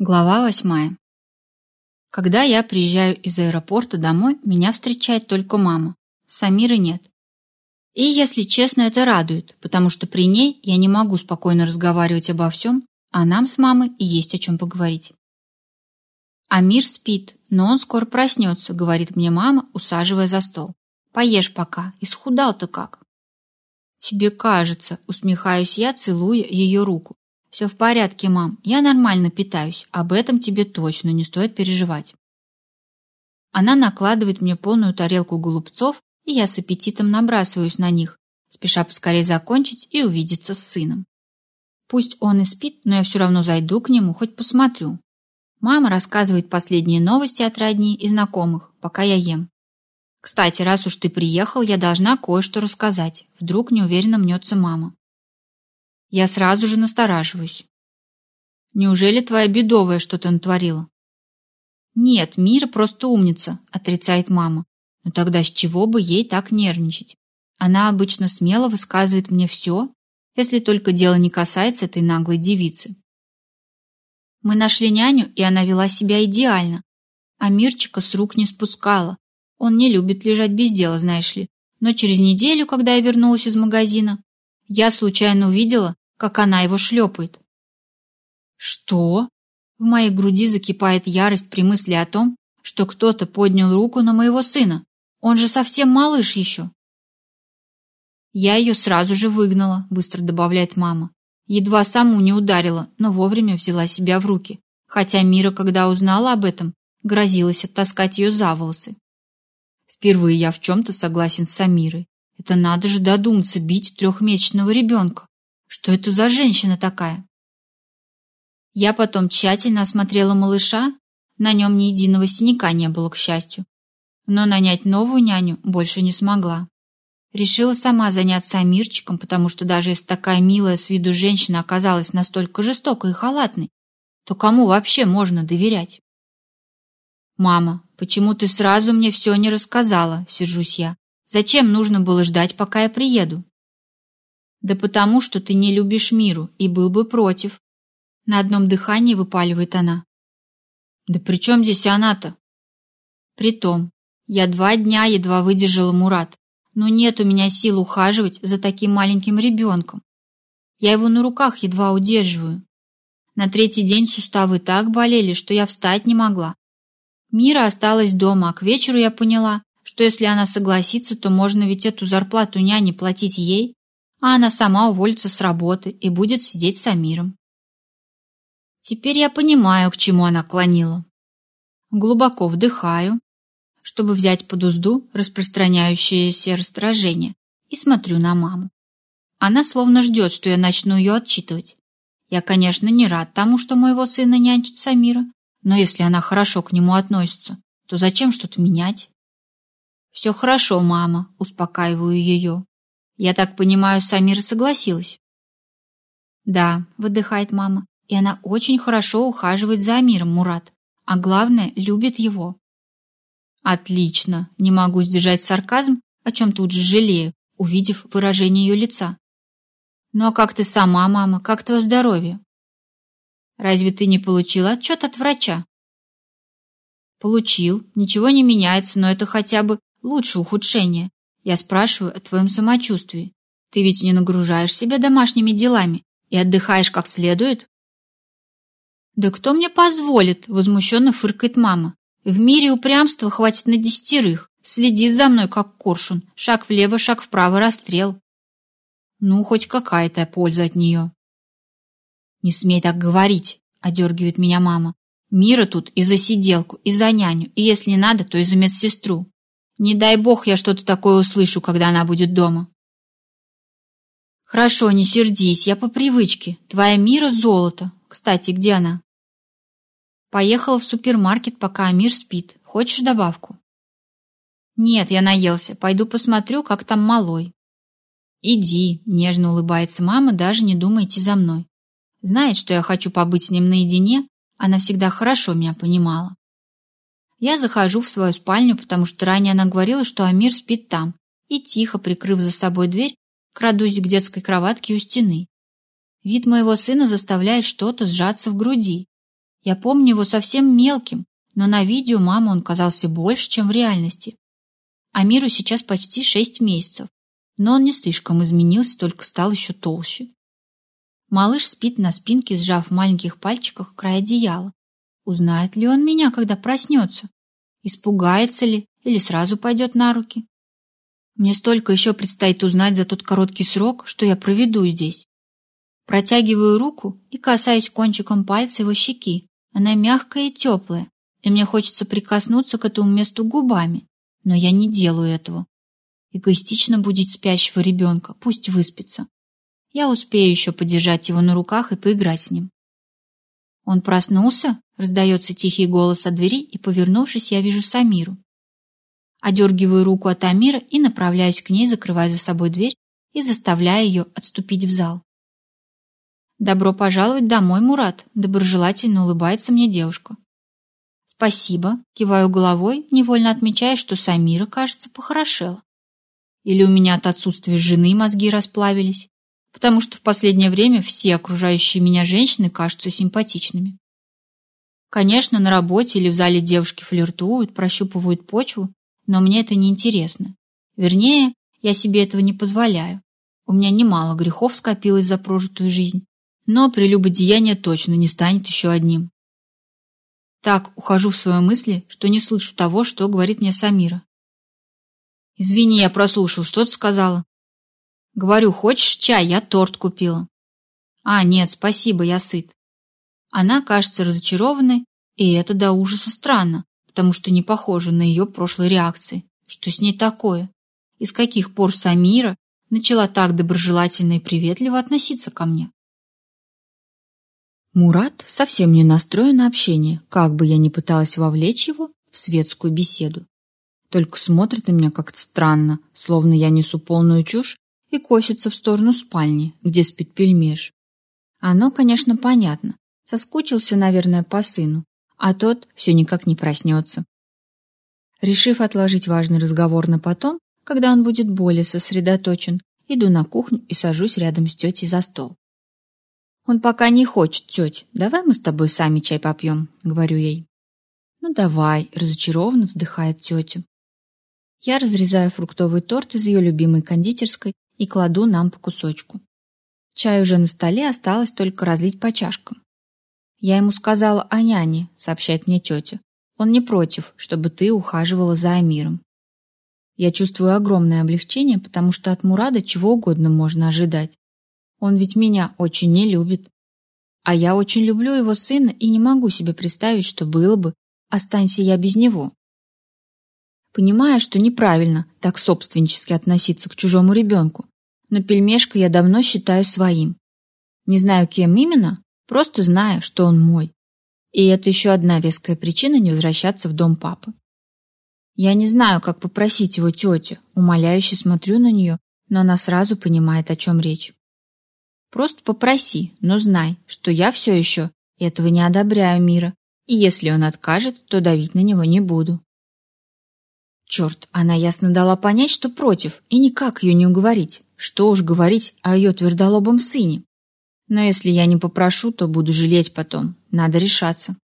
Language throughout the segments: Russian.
Глава восьмая. Когда я приезжаю из аэропорта домой, меня встречает только мама. Самиры нет. И, если честно, это радует, потому что при ней я не могу спокойно разговаривать обо всем, а нам с мамой и есть о чем поговорить. Амир спит, но он скоро проснется, говорит мне мама, усаживая за стол. Поешь пока, исхудал-то как. Тебе кажется, усмехаюсь я, целуя ее руку. «Все в порядке, мам. Я нормально питаюсь. Об этом тебе точно не стоит переживать». Она накладывает мне полную тарелку голубцов, и я с аппетитом набрасываюсь на них, спеша поскорее закончить и увидеться с сыном. Пусть он и спит, но я все равно зайду к нему, хоть посмотрю. Мама рассказывает последние новости от родни и знакомых, пока я ем. Кстати, раз уж ты приехал, я должна кое-что рассказать. Вдруг неуверенно мнется мама. Я сразу же настораживаюсь. Неужели твоя бедовая что-то натворила? Нет, Мира просто умница, отрицает мама. Но тогда с чего бы ей так нервничать? Она обычно смело высказывает мне все, если только дело не касается этой наглой девицы. Мы нашли няню, и она вела себя идеально. А Мирчика с рук не спускала. Он не любит лежать без дела, знаешь ли. Но через неделю, когда я вернулась из магазина, я случайно увидела, как она его шлепает. Что? В моей груди закипает ярость при мысли о том, что кто-то поднял руку на моего сына. Он же совсем малыш еще. Я ее сразу же выгнала, быстро добавляет мама. Едва саму не ударила, но вовремя взяла себя в руки. Хотя Мира, когда узнала об этом, грозилась оттаскать ее за волосы. Впервые я в чем-то согласен с Самирой. Это надо же додуматься бить трехмесячного ребенка. Что это за женщина такая? Я потом тщательно осмотрела малыша, на нем ни единого синяка не было, к счастью. Но нанять новую няню больше не смогла. Решила сама заняться Амирчиком, потому что даже если такая милая с виду женщина оказалась настолько жестокой и халатной, то кому вообще можно доверять? «Мама, почему ты сразу мне все не рассказала?» — сержусь я. Зачем нужно было ждать, пока я приеду? Да потому, что ты не любишь миру и был бы против. На одном дыхании выпаливает она. Да при чем здесь она-то? Притом, я два дня едва выдержала Мурат, но нет у меня сил ухаживать за таким маленьким ребенком. Я его на руках едва удерживаю. На третий день суставы так болели, что я встать не могла. Мира осталась дома, а к вечеру я поняла, что если она согласится, то можно ведь эту зарплату няне платить ей, а она сама уволится с работы и будет сидеть с Амиром. Теперь я понимаю, к чему она клонила. Глубоко вдыхаю, чтобы взять под узду распространяющееся раздражение, и смотрю на маму. Она словно ждет, что я начну ее отчитывать. Я, конечно, не рад тому, что моего сына нянчит Самира, но если она хорошо к нему относится, то зачем что-то менять? «Все хорошо, мама», — успокаиваю ее. «Я так понимаю, Самира согласилась?» «Да», — выдыхает мама, «и она очень хорошо ухаживает за Амиром, Мурат, а главное, любит его». «Отлично!» — не могу сдержать сарказм, о чем тут же жалею, увидев выражение ее лица. «Ну а как ты сама, мама? Как твое здоровье?» «Разве ты не получила отчет от врача?» «Получил. Ничего не меняется, но это хотя бы Лучше ухудшение. Я спрашиваю о твоем самочувствии. Ты ведь не нагружаешь себя домашними делами и отдыхаешь как следует? Да кто мне позволит? Возмущенно фыркает мама. В мире упрямства хватит на десятерых. Следит за мной, как коршун. Шаг влево, шаг вправо, расстрел. Ну, хоть какая-то польза от нее. Не смей так говорить, одергивает меня мама. Мира тут и за сиделку, и за няню, и если надо, то и за медсестру. Не дай бог я что-то такое услышу, когда она будет дома. Хорошо, не сердись, я по привычке. Твоя Мира золото. Кстати, где она? Поехала в супермаркет, пока Амир спит. Хочешь добавку? Нет, я наелся. Пойду посмотрю, как там малой. Иди, нежно улыбается мама, даже не думай идти за мной. Знает, что я хочу побыть с ним наедине, она всегда хорошо меня понимала. Я захожу в свою спальню, потому что ранее она говорила, что Амир спит там, и тихо, прикрыв за собой дверь, крадусь к детской кроватке у стены. Вид моего сына заставляет что-то сжаться в груди. Я помню его совсем мелким, но на видео мама он казался больше, чем в реальности. Амиру сейчас почти шесть месяцев, но он не слишком изменился, только стал еще толще. Малыш спит на спинке, сжав в маленьких пальчиках край одеяла. Узнает ли он меня, когда проснется? Испугается ли или сразу пойдет на руки? Мне столько еще предстоит узнать за тот короткий срок, что я проведу здесь. Протягиваю руку и касаюсь кончиком пальца его щеки. Она мягкая и теплая, и мне хочется прикоснуться к этому месту губами, но я не делаю этого. Эгоистично будить спящего ребенка, пусть выспится. Я успею еще подержать его на руках и поиграть с ним. Он проснулся, раздается тихий голос от двери, и, повернувшись, я вижу Самиру. Одергиваю руку от Амира и направляюсь к ней, закрывая за собой дверь и заставляя ее отступить в зал. «Добро пожаловать домой, Мурат», — доброжелательно улыбается мне девушка. «Спасибо», — киваю головой, невольно отмечая, что Самира, кажется, похорошела. Или у меня от отсутствия жены мозги расплавились, потому что в последнее время все окружающие меня женщины кажутся симпатичными. Конечно, на работе или в зале девушки флиртуют, прощупывают почву, но мне это не интересно. Вернее, я себе этого не позволяю. У меня немало грехов скопилось за прожитую жизнь, но прелюбодеяние точно не станет еще одним. Так ухожу в свои мысли, что не слышу того, что говорит мне Самира. «Извини, я прослушал, что ты сказала?» «Говорю, хочешь чай? Я торт купила». «А, нет, спасибо, я сыт». Она кажется разочарованной, и это до ужаса странно, потому что не похоже на ее прошлые реакции. Что с ней такое? И с каких пор Самира начала так доброжелательно и приветливо относиться ко мне? Мурат совсем не настроен на общение, как бы я ни пыталась вовлечь его в светскую беседу. Только смотрит на меня как-то странно, словно я несу полную чушь и косится в сторону спальни, где спит пельмеш. Оно, конечно, понятно. Соскучился, наверное, по сыну, а тот все никак не проснется. Решив отложить важный разговор на потом, когда он будет более сосредоточен, иду на кухню и сажусь рядом с тетей за стол. «Он пока не хочет, тетя. Давай мы с тобой сами чай попьем», — говорю ей. «Ну давай», — разочарованно вздыхает тетя. Я разрезаю фруктовый торт из ее любимой кондитерской и кладу нам по кусочку. Чай уже на столе, осталось только разлить по чашкам. «Я ему сказала о няне», — сообщает мне тетя. «Он не против, чтобы ты ухаживала за Амиром». Я чувствую огромное облегчение, потому что от Мурада чего угодно можно ожидать. Он ведь меня очень не любит. А я очень люблю его сына и не могу себе представить, что было бы, останься я без него. Понимая, что неправильно так собственнически относиться к чужому ребенку, но пельмешка я давно считаю своим. Не знаю, кем именно, просто знаю, что он мой. И это еще одна веская причина не возвращаться в дом папы. Я не знаю, как попросить его тетю, умоляюще смотрю на нее, но она сразу понимает, о чем речь. Просто попроси, но знай, что я все еще этого не одобряю мира, и если он откажет, то давить на него не буду. Черт, она ясно дала понять, что против, и никак ее не уговорить. Что уж говорить о ее твердолобом сыне. Но если я не попрошу, то буду жалеть потом. Надо решаться.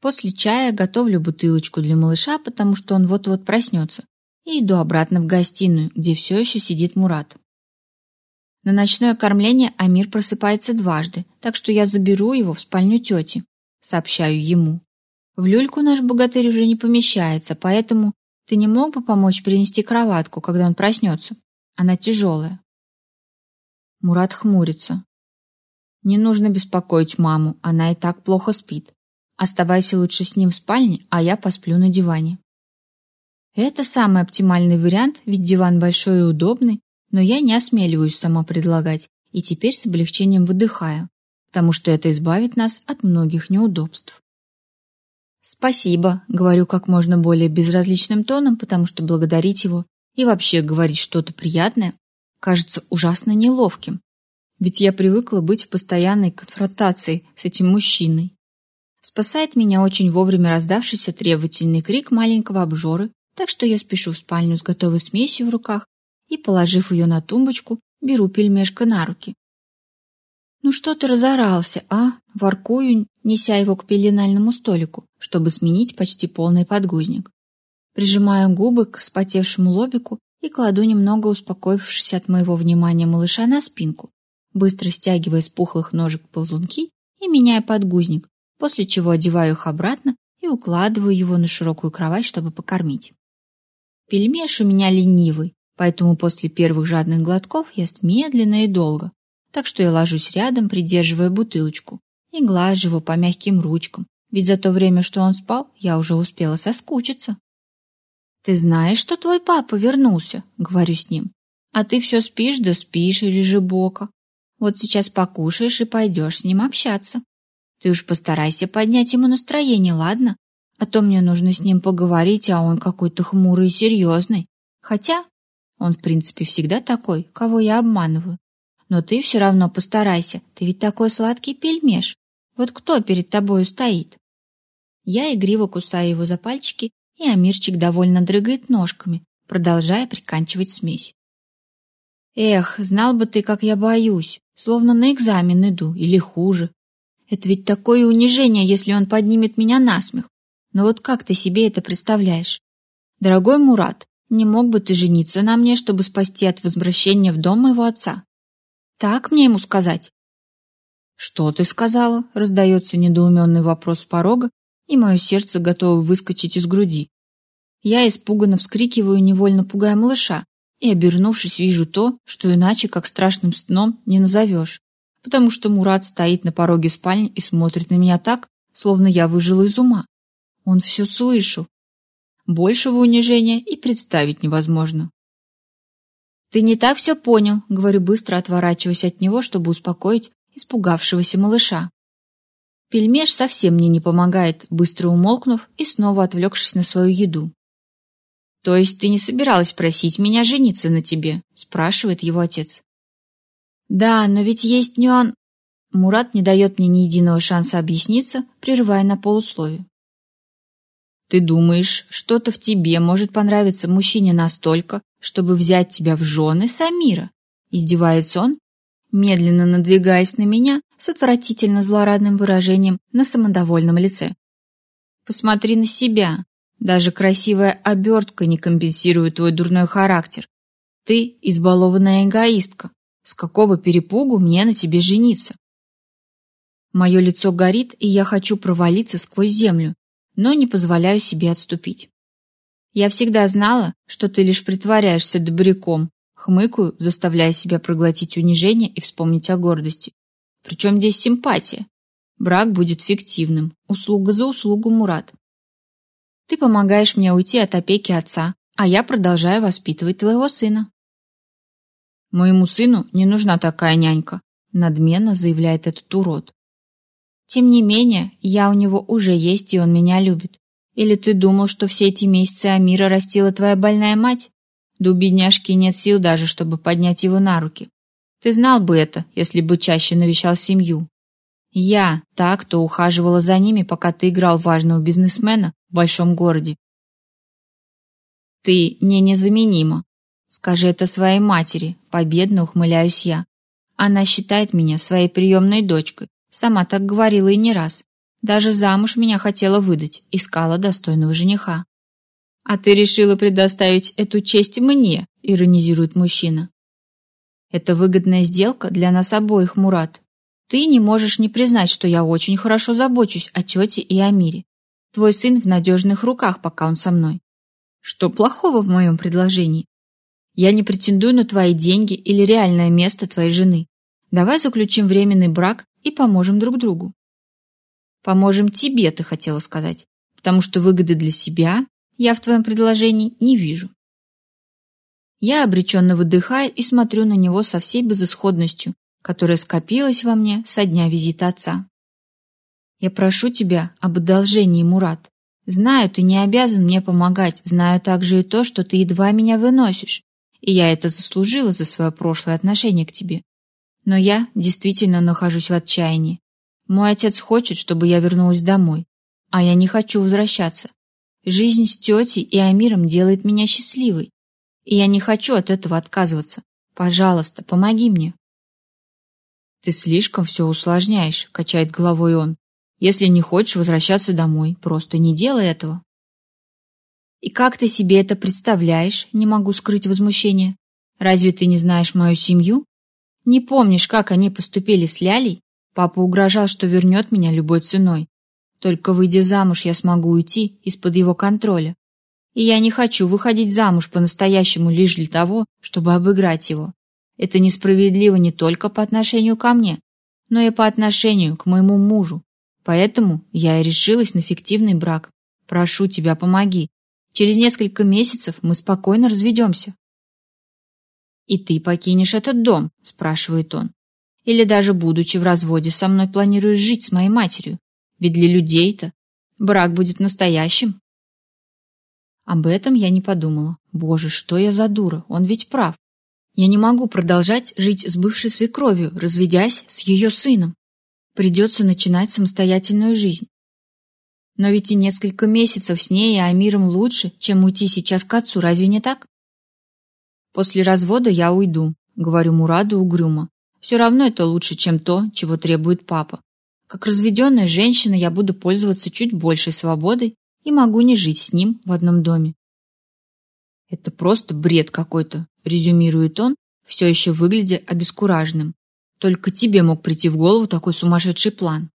После чая готовлю бутылочку для малыша, потому что он вот-вот проснется, и иду обратно в гостиную, где все еще сидит Мурат. На ночное кормление Амир просыпается дважды, так что я заберу его в спальню тети, сообщаю ему. В люльку наш богатырь уже не помещается, поэтому ты не мог бы помочь принести кроватку, когда он проснется? Она тяжелая. Мурат хмурится. Не нужно беспокоить маму, она и так плохо спит. Оставайся лучше с ним в спальне, а я посплю на диване. Это самый оптимальный вариант, ведь диван большой и удобный, но я не осмеливаюсь сама предлагать и теперь с облегчением выдыхаю, потому что это избавит нас от многих неудобств. «Спасибо», — говорю как можно более безразличным тоном, потому что благодарить его и вообще говорить что-то приятное кажется ужасно неловким, ведь я привыкла быть в постоянной конфронтации с этим мужчиной. Спасает меня очень вовремя раздавшийся требовательный крик маленького обжоры, так что я спешу в спальню с готовой смесью в руках и, положив ее на тумбочку, беру пельмешка на руки. «Ну что ты разорался, а?» Воркую, неся его к пеленальному столику, чтобы сменить почти полный подгузник. Прижимаю губы к вспотевшему лобику и кладу немного успокоившись от моего внимания малыша на спинку, быстро стягивая с пухлых ножек ползунки и меняя подгузник, после чего одеваю их обратно и укладываю его на широкую кровать, чтобы покормить. Пельмеш у меня ленивый, поэтому после первых жадных глотков ест медленно и долго, так что я ложусь рядом, придерживая бутылочку, и глажу его по мягким ручкам, ведь за то время, что он спал, я уже успела соскучиться. «Ты знаешь, что твой папа вернулся?» — говорю с ним. «А ты все спишь да спишь, режебока. Вот сейчас покушаешь и пойдешь с ним общаться. Ты уж постарайся поднять ему настроение, ладно? А то мне нужно с ним поговорить, а он какой-то хмурый и серьезный. Хотя он, в принципе, всегда такой, кого я обманываю. Но ты все равно постарайся, ты ведь такой сладкий пельмеш. Вот кто перед тобою стоит? Я игриво кусаю его за пальчики, и Амирчик довольно дрыгает ножками, продолжая приканчивать смесь. Эх, знал бы ты, как я боюсь, словно на экзамен иду, или хуже. Это ведь такое унижение, если он поднимет меня на смех. Но вот как ты себе это представляешь? Дорогой Мурат, не мог бы ты жениться на мне, чтобы спасти от возвращения в дом моего отца? Так мне ему сказать? Что ты сказала? Раздается недоуменный вопрос с порога, и мое сердце готово выскочить из груди. Я испуганно вскрикиваю, невольно пугая малыша, и, обернувшись, вижу то, что иначе как страшным сном не назовешь, потому что Мурат стоит на пороге спальни и смотрит на меня так, словно я выжила из ума. Он все слышал. Большего унижения и представить невозможно. «Ты не так все понял», — говорю быстро, отворачиваясь от него, чтобы успокоить испугавшегося малыша. Пельмеш совсем мне не помогает, быстро умолкнув и снова отвлекшись на свою еду. «То есть ты не собиралась просить меня жениться на тебе?» — спрашивает его отец. «Да, но ведь есть нюан...» Мурат не дает мне ни единого шанса объясниться, прерывая на полусловие. «Ты думаешь, что-то в тебе может понравиться мужчине настолько, чтобы взять тебя в жены Самира. Издевается он, медленно надвигаясь на меня с отвратительно злорадным выражением на самодовольном лице. Посмотри на себя. Даже красивая обертка не компенсирует твой дурной характер. Ты избалованная эгоистка. С какого перепугу мне на тебе жениться? Мое лицо горит, и я хочу провалиться сквозь землю, но не позволяю себе отступить. Я всегда знала, что ты лишь притворяешься добряком, хмыкаю, заставляя себя проглотить унижение и вспомнить о гордости. Причем здесь симпатия. Брак будет фиктивным. Услуга за услугу, Мурат. Ты помогаешь мне уйти от опеки отца, а я продолжаю воспитывать твоего сына. Моему сыну не нужна такая нянька, надменно заявляет этот урод. Тем не менее, я у него уже есть, и он меня любит. Или ты думал, что все эти месяцы Амира растила твоя больная мать? Да у бедняжки нет сил даже, чтобы поднять его на руки. Ты знал бы это, если бы чаще навещал семью. Я та, кто ухаживала за ними, пока ты играл важного бизнесмена в большом городе. Ты не незаменима. Скажи это своей матери, победно ухмыляюсь я. Она считает меня своей приемной дочкой. Сама так говорила и не раз. Даже замуж меня хотела выдать, искала достойного жениха. А ты решила предоставить эту честь мне, иронизирует мужчина. Это выгодная сделка для нас обоих, Мурат. Ты не можешь не признать, что я очень хорошо забочусь о тете и о мире. Твой сын в надежных руках, пока он со мной. Что плохого в моем предложении? Я не претендую на твои деньги или реальное место твоей жены. Давай заключим временный брак и поможем друг другу. Поможем тебе, ты хотела сказать, потому что выгоды для себя я в твоем предложении не вижу. Я обреченно выдыхаю и смотрю на него со всей безысходностью, которая скопилась во мне со дня визита отца. Я прошу тебя об одолжении, Мурат. Знаю, ты не обязан мне помогать, знаю также и то, что ты едва меня выносишь, и я это заслужила за свое прошлое отношение к тебе. Но я действительно нахожусь в отчаянии. Мой отец хочет, чтобы я вернулась домой, а я не хочу возвращаться. Жизнь с тетей и Амиром делает меня счастливой, и я не хочу от этого отказываться. Пожалуйста, помоги мне. Ты слишком все усложняешь, качает головой он. Если не хочешь возвращаться домой, просто не делай этого. И как ты себе это представляешь? Не могу скрыть возмущение. Разве ты не знаешь мою семью? Не помнишь, как они поступили с Лялей? Папа угрожал, что вернет меня любой ценой. Только выйдя замуж, я смогу уйти из-под его контроля. И я не хочу выходить замуж по-настоящему лишь для того, чтобы обыграть его. Это несправедливо не только по отношению ко мне, но и по отношению к моему мужу. Поэтому я и решилась на фиктивный брак. Прошу тебя, помоги. Через несколько месяцев мы спокойно разведемся. «И ты покинешь этот дом?» – спрашивает он. «Или даже будучи в разводе со мной планируешь жить с моей матерью? Ведь для людей-то брак будет настоящим». Об этом я не подумала. Боже, что я за дура, он ведь прав. Я не могу продолжать жить с бывшей свекровью, разведясь с ее сыном. Придется начинать самостоятельную жизнь. Но ведь и несколько месяцев с ней и Амиром лучше, чем уйти сейчас к отцу, разве не так? После развода я уйду, говорю Мураду угрюмо. Все равно это лучше, чем то, чего требует папа. Как разведенная женщина я буду пользоваться чуть большей свободой и могу не жить с ним в одном доме. Это просто бред какой-то, резюмирует он, все еще выглядя обескураженным. Только тебе мог прийти в голову такой сумасшедший план.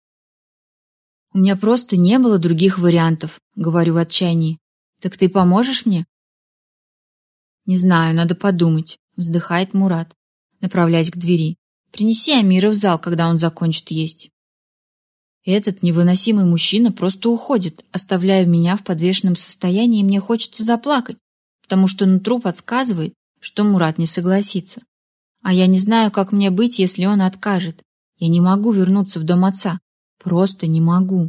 У меня просто не было других вариантов, говорю в отчаянии. Так ты поможешь мне? Не знаю, надо подумать, вздыхает Мурат, направляясь к двери. Принеси Амира в зал, когда он закончит есть. Этот невыносимый мужчина просто уходит, оставляя меня в подвешенном состоянии, и мне хочется заплакать, потому что нутро подсказывает, что Мурат не согласится. А я не знаю, как мне быть, если он откажет. Я не могу вернуться в дом отца. Просто не могу.